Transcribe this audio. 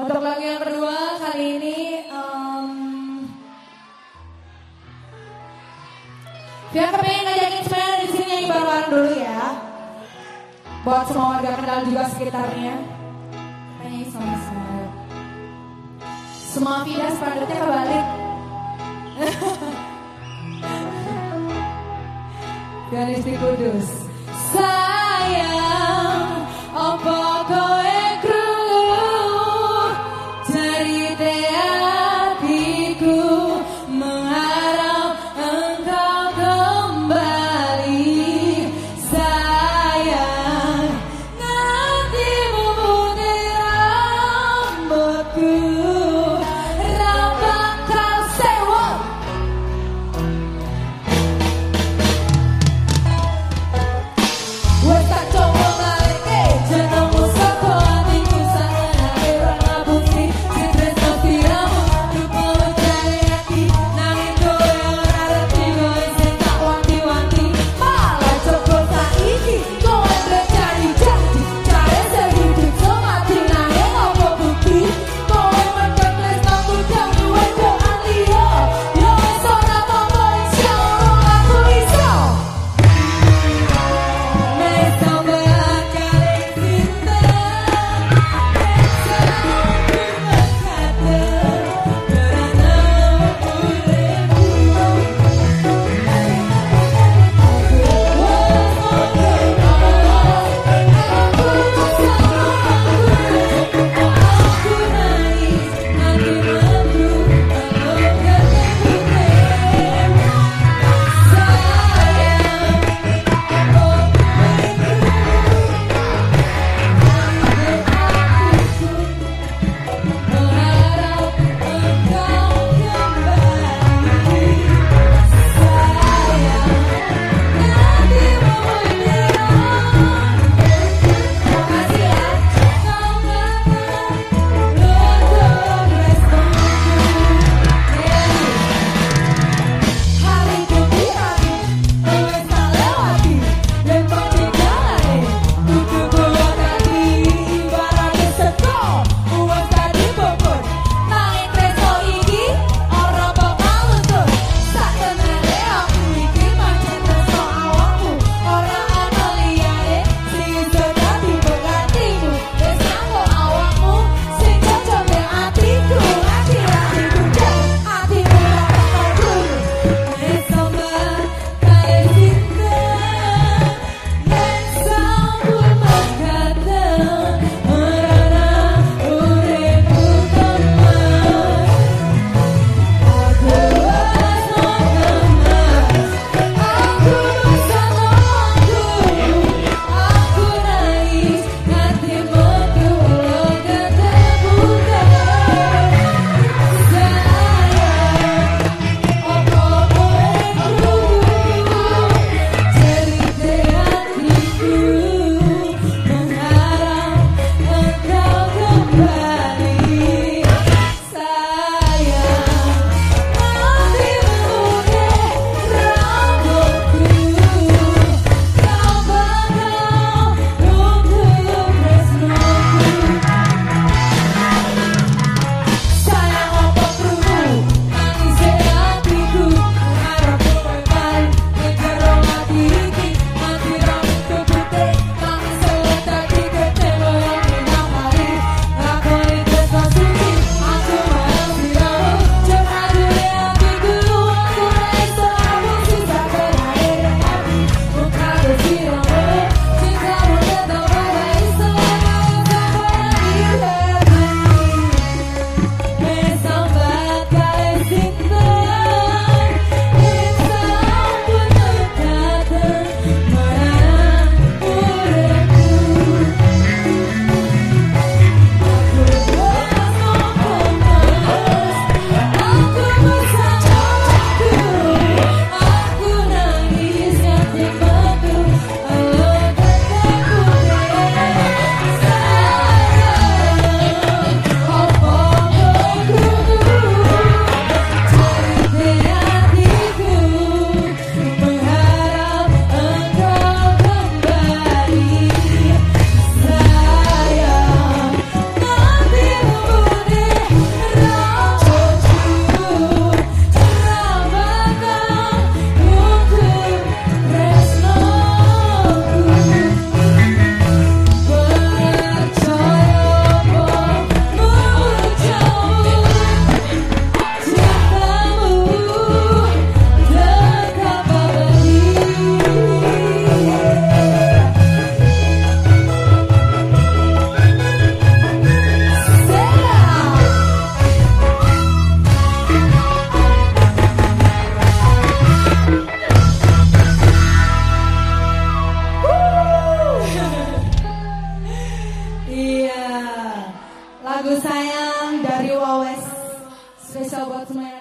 Untuk lagu yang kedua kali ini um, Via kepengen ngajakin semuanya di sini nyanyi bareng dulu ya. Buat semua warga kenal juga sekitarnya. Nyanyi sama semua. Semua Vida sepanduknya kebalik. Gadis di Kudus. Sa out my